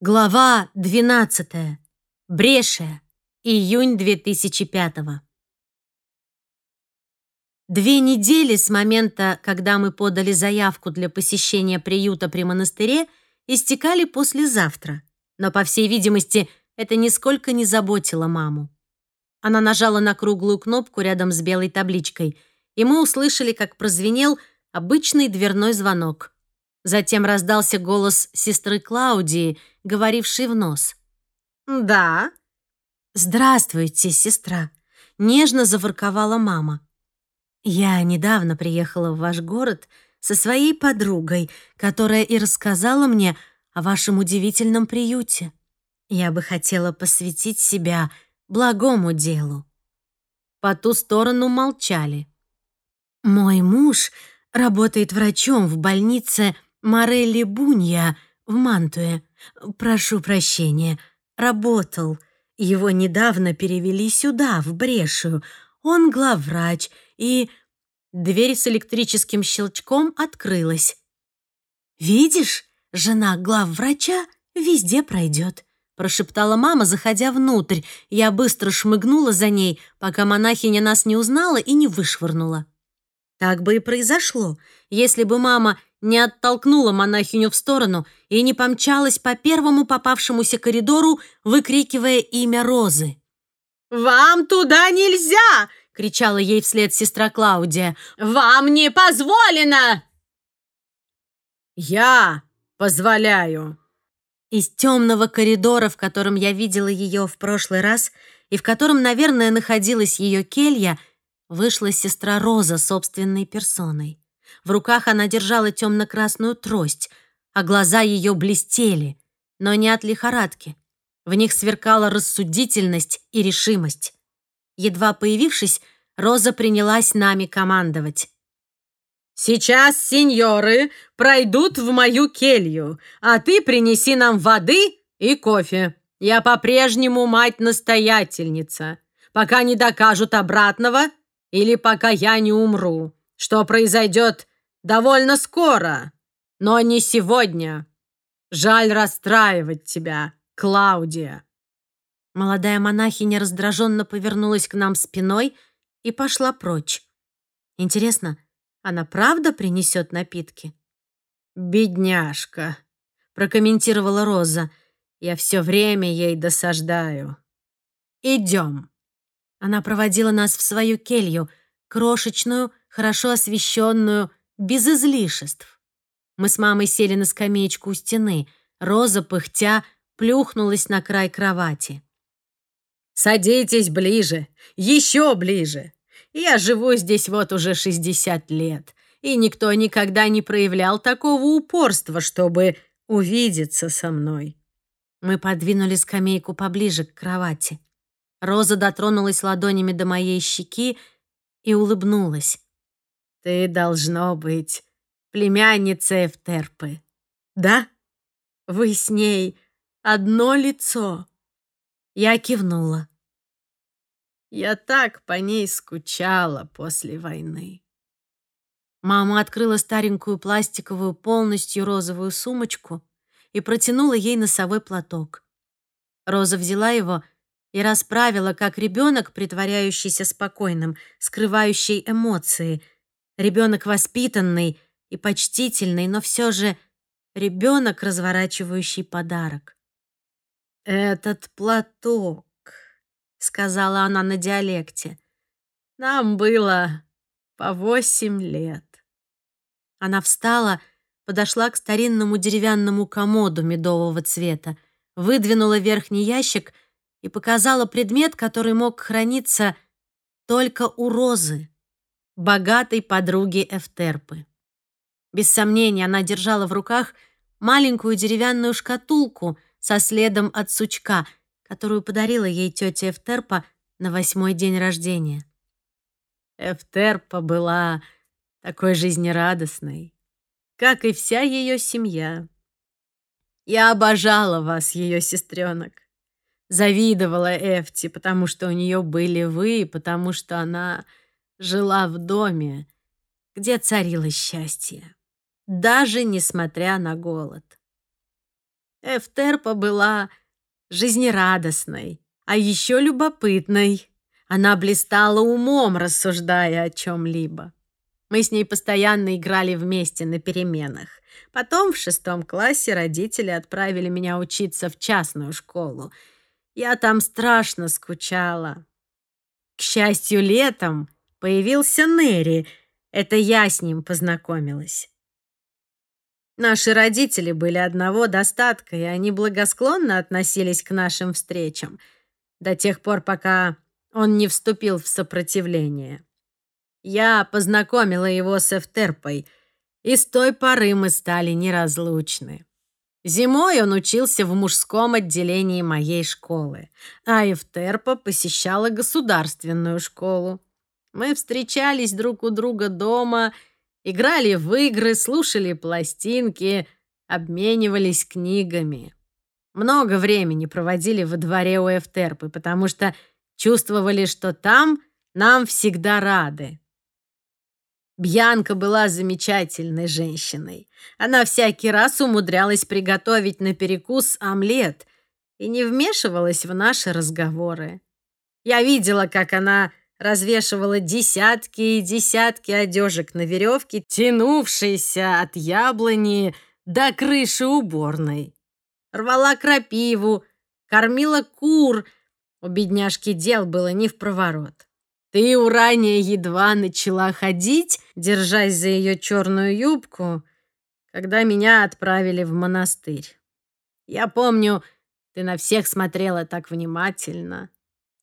Глава 12. Брешия. Июнь 2005. Две недели с момента, когда мы подали заявку для посещения приюта при монастыре, истекали послезавтра. Но, по всей видимости, это нисколько не заботило маму. Она нажала на круглую кнопку рядом с белой табличкой, и мы услышали, как прозвенел обычный дверной звонок. Затем раздался голос сестры Клаудии, говорившей в нос. «Да?» «Здравствуйте, сестра», — нежно заворковала мама. «Я недавно приехала в ваш город со своей подругой, которая и рассказала мне о вашем удивительном приюте. Я бы хотела посвятить себя благому делу». По ту сторону молчали. «Мой муж работает врачом в больнице Морелли Бунья в Мантуе. Прошу прощения, работал. Его недавно перевели сюда, в Брешию. Он главврач, и... Дверь с электрическим щелчком открылась. «Видишь, жена главврача везде пройдет», прошептала мама, заходя внутрь. Я быстро шмыгнула за ней, пока монахиня нас не узнала и не вышвырнула. Так бы и произошло, если бы мама не оттолкнула монахиню в сторону и не помчалась по первому попавшемуся коридору, выкрикивая имя Розы. «Вам туда нельзя!» — кричала ей вслед сестра Клаудия. «Вам не позволено!» «Я позволяю!» Из темного коридора, в котором я видела ее в прошлый раз и в котором, наверное, находилась ее келья, вышла сестра Роза собственной персоной. В руках она держала темно-красную трость, а глаза ее блестели, но не от лихорадки. В них сверкала рассудительность и решимость. Едва появившись, Роза принялась нами командовать. «Сейчас сеньоры пройдут в мою келью, а ты принеси нам воды и кофе. Я по-прежнему мать-настоятельница, пока не докажут обратного или пока я не умру, что произойдет довольно скоро, но не сегодня. Жаль расстраивать тебя, Клаудия». Молодая монахиня раздраженно повернулась к нам спиной и пошла прочь. Интересно, она правда принесет напитки? «Бедняжка», — прокомментировала Роза. «Я все время ей досаждаю. Идем». Она проводила нас в свою келью, крошечную, хорошо освещенную, без излишеств. Мы с мамой сели на скамеечку у стены. Роза, пыхтя, плюхнулась на край кровати. «Садитесь ближе, еще ближе. Я живу здесь вот уже 60 лет, и никто никогда не проявлял такого упорства, чтобы увидеться со мной». Мы подвинули скамейку поближе к кровати. Роза дотронулась ладонями до моей щеки и улыбнулась. Ты должно быть племянница Эфтерпы. Да? Вы с ней одно лицо. Я кивнула. Я так по ней скучала после войны. Мама открыла старенькую пластиковую полностью розовую сумочку и протянула ей носовой платок. Роза взяла его и расправила, как ребенок, притворяющийся спокойным, скрывающий эмоции — Ребенок воспитанный и почтительный, но все же ребенок, разворачивающий подарок. «Этот платок», — сказала она на диалекте, — «нам было по восемь лет». Она встала, подошла к старинному деревянному комоду медового цвета, выдвинула верхний ящик и показала предмет, который мог храниться только у розы богатой подруги Эфтерпы. Без сомнения, она держала в руках маленькую деревянную шкатулку со следом от сучка, которую подарила ей тетя Эфтерпа на восьмой день рождения. Эфтерпа была такой жизнерадостной, как и вся ее семья. Я обожала вас, ее сестренок. Завидовала Эфти, потому что у нее были вы, потому что она жила в доме, где царило счастье, даже несмотря на голод. Эфтерпа была жизнерадостной, а еще любопытной. Она блистала умом, рассуждая о чем-либо. Мы с ней постоянно играли вместе на переменах. Потом в шестом классе родители отправили меня учиться в частную школу. Я там страшно скучала. К счастью, летом появился Нери. Это я с ним познакомилась. Наши родители были одного достатка, и они благосклонно относились к нашим встречам до тех пор, пока он не вступил в сопротивление. Я познакомила его с Эфтерпой, и с той поры мы стали неразлучны. Зимой он учился в мужском отделении моей школы, а Эфтерпа посещала государственную школу. Мы встречались друг у друга дома, играли в игры, слушали пластинки, обменивались книгами. Много времени проводили во дворе у Эфтерпы, потому что чувствовали, что там нам всегда рады. Бьянка была замечательной женщиной. Она всякий раз умудрялась приготовить на перекус омлет и не вмешивалась в наши разговоры. Я видела, как она развешивала десятки и десятки одежек на веревке, тянувшейся от яблони до крыши уборной. Рвала крапиву, кормила кур. У бедняжки дел было не в проворот. Ты, Урания, едва начала ходить, держась за ее черную юбку, когда меня отправили в монастырь. Я помню, ты на всех смотрела так внимательно.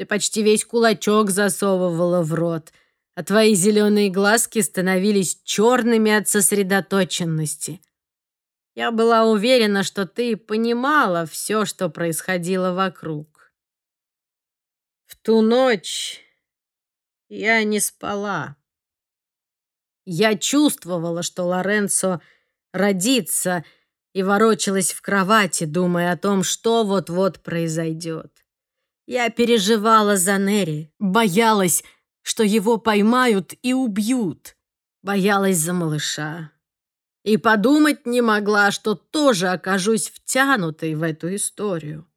Ты почти весь кулачок засовывала в рот, а твои зеленые глазки становились черными от сосредоточенности. Я была уверена, что ты понимала все, что происходило вокруг. В ту ночь я не спала. Я чувствовала, что Лоренцо родится, и ворочалась в кровати, думая о том, что вот-вот произойдет. Я переживала за Нери, боялась, что его поймают и убьют. Боялась за малыша. И подумать не могла, что тоже окажусь втянутой в эту историю.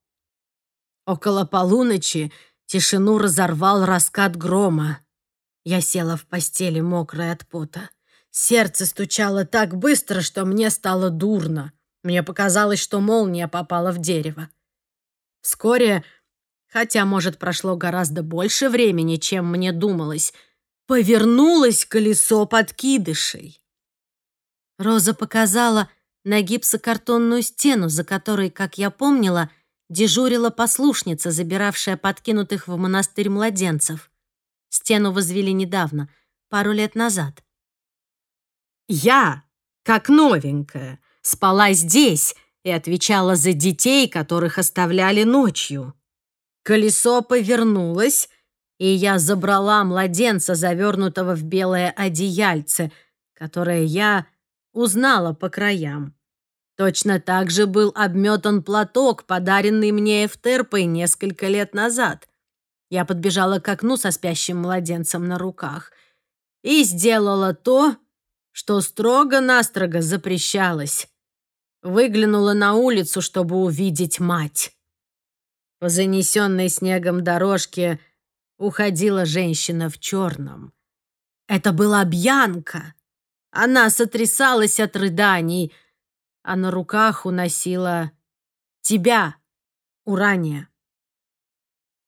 Около полуночи тишину разорвал раскат грома. Я села в постели, мокрая от пота. Сердце стучало так быстро, что мне стало дурно. Мне показалось, что молния попала в дерево. Вскоре, хотя, может, прошло гораздо больше времени, чем мне думалось, повернулось колесо подкидышей. Роза показала на гипсокартонную стену, за которой, как я помнила, дежурила послушница, забиравшая подкинутых в монастырь младенцев. Стену возвели недавно, пару лет назад. Я, как новенькая, спала здесь и отвечала за детей, которых оставляли ночью. Колесо повернулось, и я забрала младенца, завернутого в белое одеяльце, которое я узнала по краям. Точно так же был обметан платок, подаренный мне Эфтерпой несколько лет назад. Я подбежала к окну со спящим младенцем на руках и сделала то, что строго-настрого запрещалось. Выглянула на улицу, чтобы увидеть мать. По занесенной снегом дорожке уходила женщина в черном. Это была Бьянка. Она сотрясалась от рыданий, а на руках уносила тебя, Урания.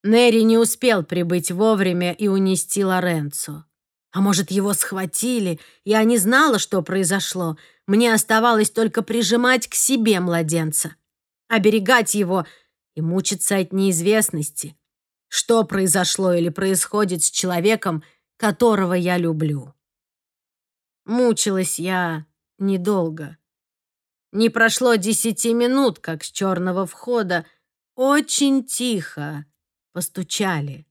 Нери не успел прибыть вовремя и унести Лоренцо. А может, его схватили? Я не знала, что произошло. Мне оставалось только прижимать к себе младенца, оберегать его и мучиться от неизвестности. Что произошло или происходит с человеком, которого я люблю? Мучилась я недолго. Не прошло десяти минут, как с черного входа очень тихо постучали.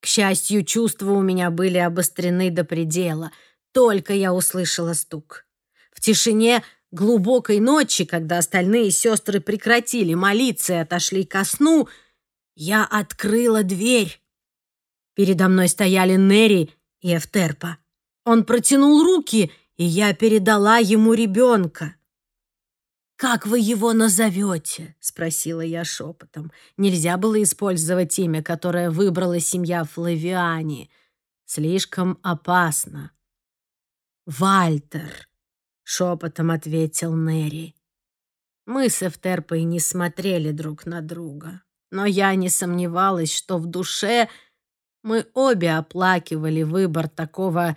К счастью, чувства у меня были обострены до предела. Только я услышала стук. В тишине глубокой ночи, когда остальные сестры прекратили молиться и отошли ко сну, я открыла дверь. Передо мной стояли Нери и Эфтерпа. Он протянул руки, и я передала ему ребенка. «Как вы его назовете?» — спросила я шепотом. Нельзя было использовать имя, которое выбрала семья Флавиани. Слишком опасно. «Вальтер», — шепотом ответил Нерри. Мы с Эфтерпой не смотрели друг на друга, но я не сомневалась, что в душе мы обе оплакивали выбор такого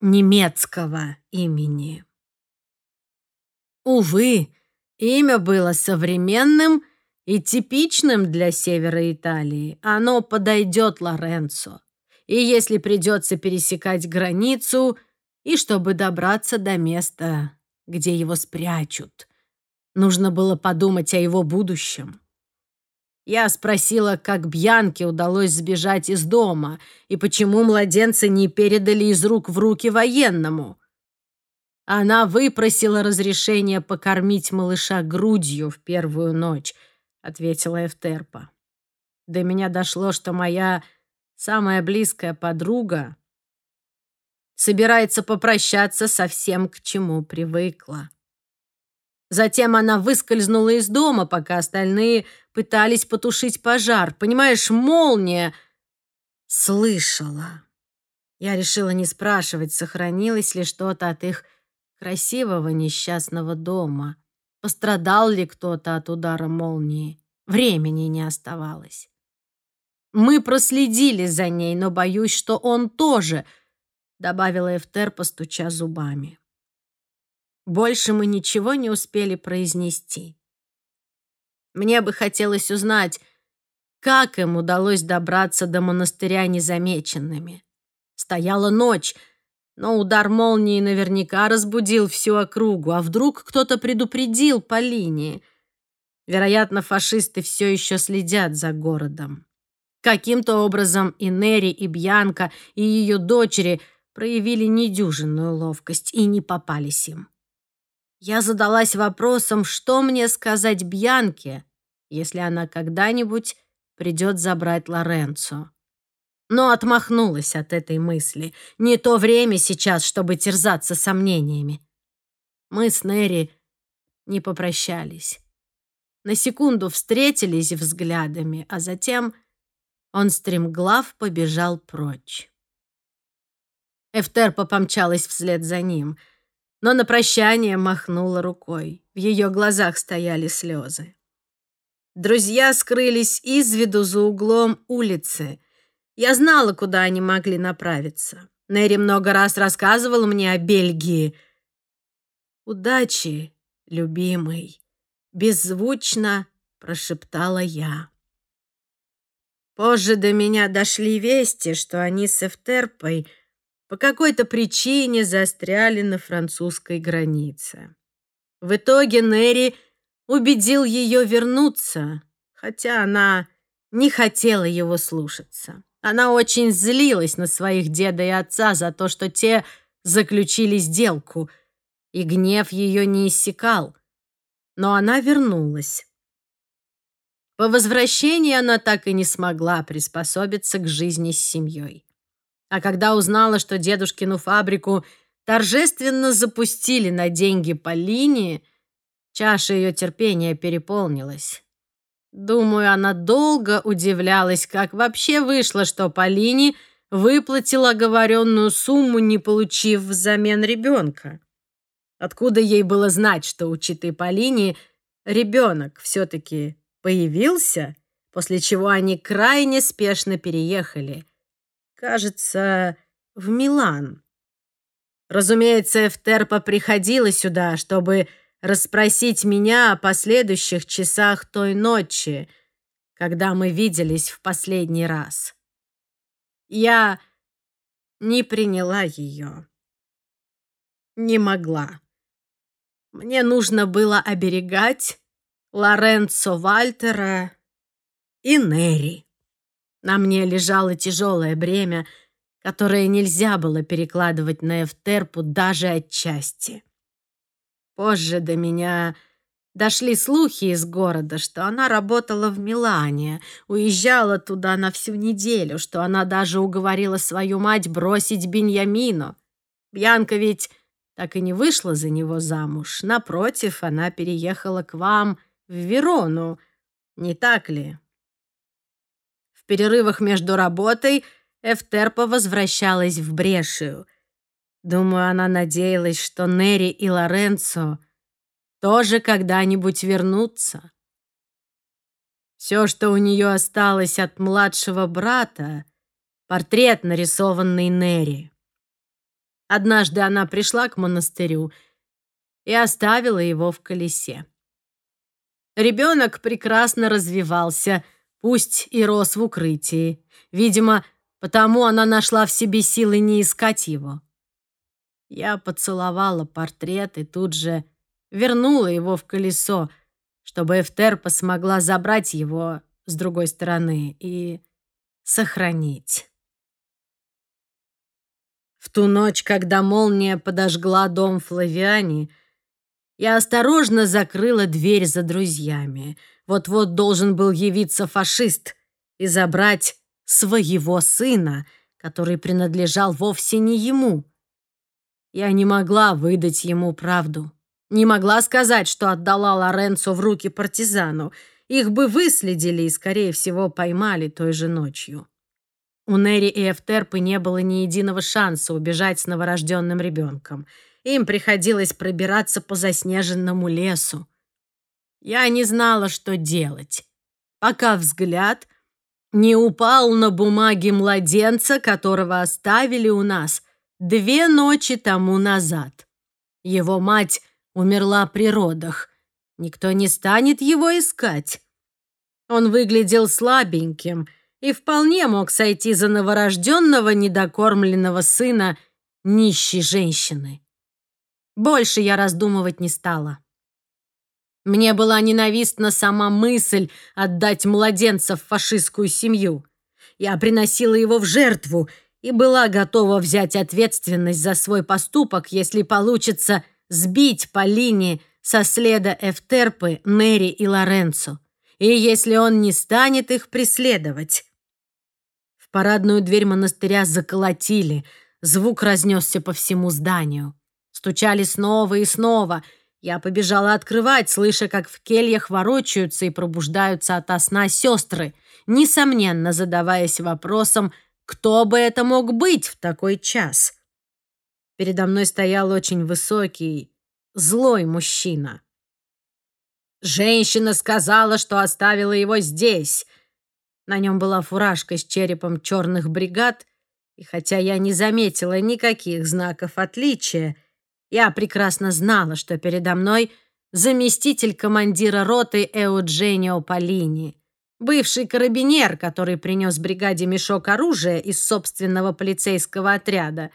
немецкого имени. Увы, имя было современным и типичным для севера Италии. Оно подойдет Лоренцо. И если придется пересекать границу, и чтобы добраться до места, где его спрячут, нужно было подумать о его будущем. Я спросила, как Бьянке удалось сбежать из дома и почему младенца не передали из рук в руки военному. Она выпросила разрешение покормить малыша грудью в первую ночь, ответила Эфтерпа. До меня дошло, что моя самая близкая подруга собирается попрощаться со всем, к чему привыкла. Затем она выскользнула из дома, пока остальные пытались потушить пожар. Понимаешь, молния слышала. Я решила не спрашивать, сохранилось ли что-то от их красивого несчастного дома. Пострадал ли кто-то от удара молнии? Времени не оставалось. Мы проследили за ней, но боюсь, что он тоже, добавила Эфтер, постуча зубами. Больше мы ничего не успели произнести. Мне бы хотелось узнать, как им удалось добраться до монастыря незамеченными. Стояла ночь, но удар молнии наверняка разбудил всю округу, а вдруг кто-то предупредил по линии. Вероятно, фашисты все еще следят за городом. Каким-то образом и Нери, и Бьянка, и ее дочери проявили недюжинную ловкость и не попались им. Я задалась вопросом, что мне сказать Бьянке, если она когда-нибудь придет забрать Лоренцо но отмахнулась от этой мысли. Не то время сейчас, чтобы терзаться сомнениями. Мы с Нерри не попрощались. На секунду встретились взглядами, а затем он стремглав побежал прочь. Эфтер помчалась вслед за ним, но на прощание махнула рукой. В ее глазах стояли слезы. Друзья скрылись из виду за углом улицы — я знала, куда они могли направиться. Нэри много раз рассказывал мне о Бельгии. «Удачи, любимый!» — беззвучно прошептала я. Позже до меня дошли вести, что они с Эфтерпой по какой-то причине застряли на французской границе. В итоге Нэри убедил ее вернуться, хотя она не хотела его слушаться. Она очень злилась на своих деда и отца за то, что те заключили сделку, и гнев ее не иссякал. Но она вернулась. По возвращении она так и не смогла приспособиться к жизни с семьей. А когда узнала, что дедушкину фабрику торжественно запустили на деньги по линии, чаша ее терпения переполнилась. Думаю, она долго удивлялась, как вообще вышло, что Полине выплатила оговоренную сумму, не получив взамен ребенка. Откуда ей было знать, что у Читы Полине ребенок все-таки появился, после чего они крайне спешно переехали. Кажется, в Милан. Разумеется, Эфтерпа приходила сюда, чтобы расспросить меня о последующих часах той ночи, когда мы виделись в последний раз. Я не приняла ее. Не могла. Мне нужно было оберегать Лоренцо Вальтера и Нери. На мне лежало тяжелое бремя, которое нельзя было перекладывать на Эфтерпу даже отчасти. Позже до меня дошли слухи из города, что она работала в Милане, уезжала туда на всю неделю, что она даже уговорила свою мать бросить Беньямину. Бьянка ведь так и не вышла за него замуж. Напротив, она переехала к вам в Верону, не так ли? Перерывах между работой Эфтерпа возвращалась в Брешию. Думаю, она надеялась, что Нери и Лоренцо тоже когда-нибудь вернутся. Все, что у нее осталось от младшего брата, портрет, нарисованный Нери. Однажды она пришла к монастырю и оставила его в колесе. Ребенок прекрасно развивался, пусть и рос в укрытии. Видимо, потому она нашла в себе силы не искать его. Я поцеловала портрет и тут же вернула его в колесо, чтобы Эфтерпа смогла забрать его с другой стороны и сохранить. В ту ночь, когда молния подожгла дом Флавиани, я осторожно закрыла дверь за друзьями. Вот-вот должен был явиться фашист и забрать своего сына, который принадлежал вовсе не ему. Я не могла выдать ему правду. Не могла сказать, что отдала Лоренцо в руки партизану. Их бы выследили и, скорее всего, поймали той же ночью. У Нери и Эфтерпы не было ни единого шанса убежать с новорожденным ребенком. Им приходилось пробираться по заснеженному лесу. Я не знала, что делать, пока взгляд не упал на бумаге младенца, которого оставили у нас две ночи тому назад. Его мать умерла при родах. Никто не станет его искать. Он выглядел слабеньким — и вполне мог сойти за новорожденного недокормленного сына нищей женщины. Больше я раздумывать не стала. Мне была ненавистна сама мысль отдать младенца в фашистскую семью. Я приносила его в жертву и была готова взять ответственность за свой поступок, если получится сбить по линии со следа Эфтерпы, Нери и Лоренцо, и если он не станет их преследовать парадную дверь монастыря заколотили. Звук разнесся по всему зданию. Стучали снова и снова. Я побежала открывать, слыша, как в кельях ворочаются и пробуждаются ото сна сестры, несомненно задаваясь вопросом, кто бы это мог быть в такой час. Передо мной стоял очень высокий, злой мужчина. Женщина сказала, что оставила его здесь — на нем была фуражка с черепом черных бригад, и хотя я не заметила никаких знаков отличия, я прекрасно знала, что передо мной заместитель командира роты Эудженио Полини, бывший карабинер, который принес бригаде мешок оружия из собственного полицейского отряда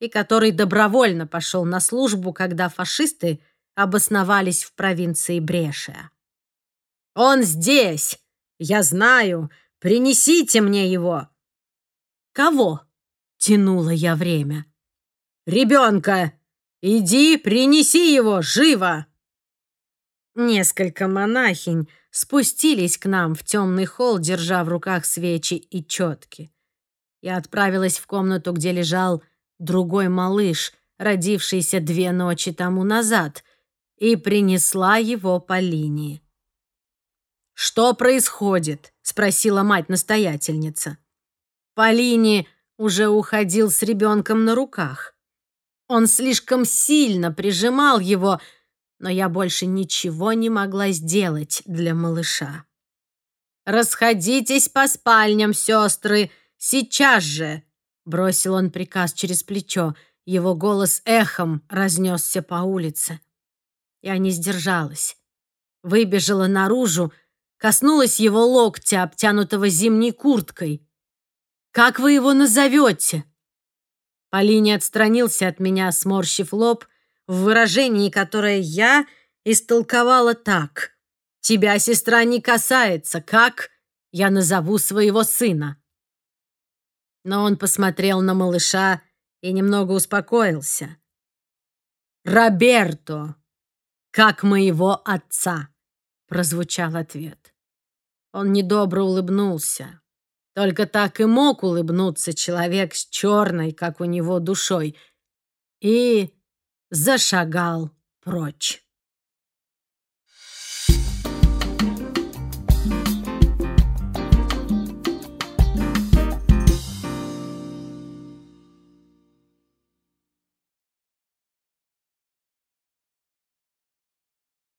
и который добровольно пошел на службу, когда фашисты обосновались в провинции Брешия. «Он здесь! Я знаю! Принесите мне его!» «Кого?» — тянула я время. «Ребенка! Иди, принеси его, живо!» Несколько монахинь спустились к нам в темный холл, держа в руках свечи и четки. Я отправилась в комнату, где лежал другой малыш, родившийся две ночи тому назад, и принесла его по линии. «Что происходит?» — спросила мать-настоятельница. Полини уже уходил с ребенком на руках. Он слишком сильно прижимал его, но я больше ничего не могла сделать для малыша. «Расходитесь по спальням, сестры, сейчас же!» Бросил он приказ через плечо. Его голос эхом разнесся по улице. Я не сдержалась. Выбежала наружу коснулась его локтя, обтянутого зимней курткой. «Как вы его назовете?» Полини отстранился от меня, сморщив лоб, в выражении, которое я истолковала так. «Тебя, сестра, не касается. Как я назову своего сына?» Но он посмотрел на малыша и немного успокоился. «Роберто, как моего отца», — прозвучал ответ. Он недобро улыбнулся. Только так и мог улыбнуться человек с черной, как у него, душой. И зашагал прочь.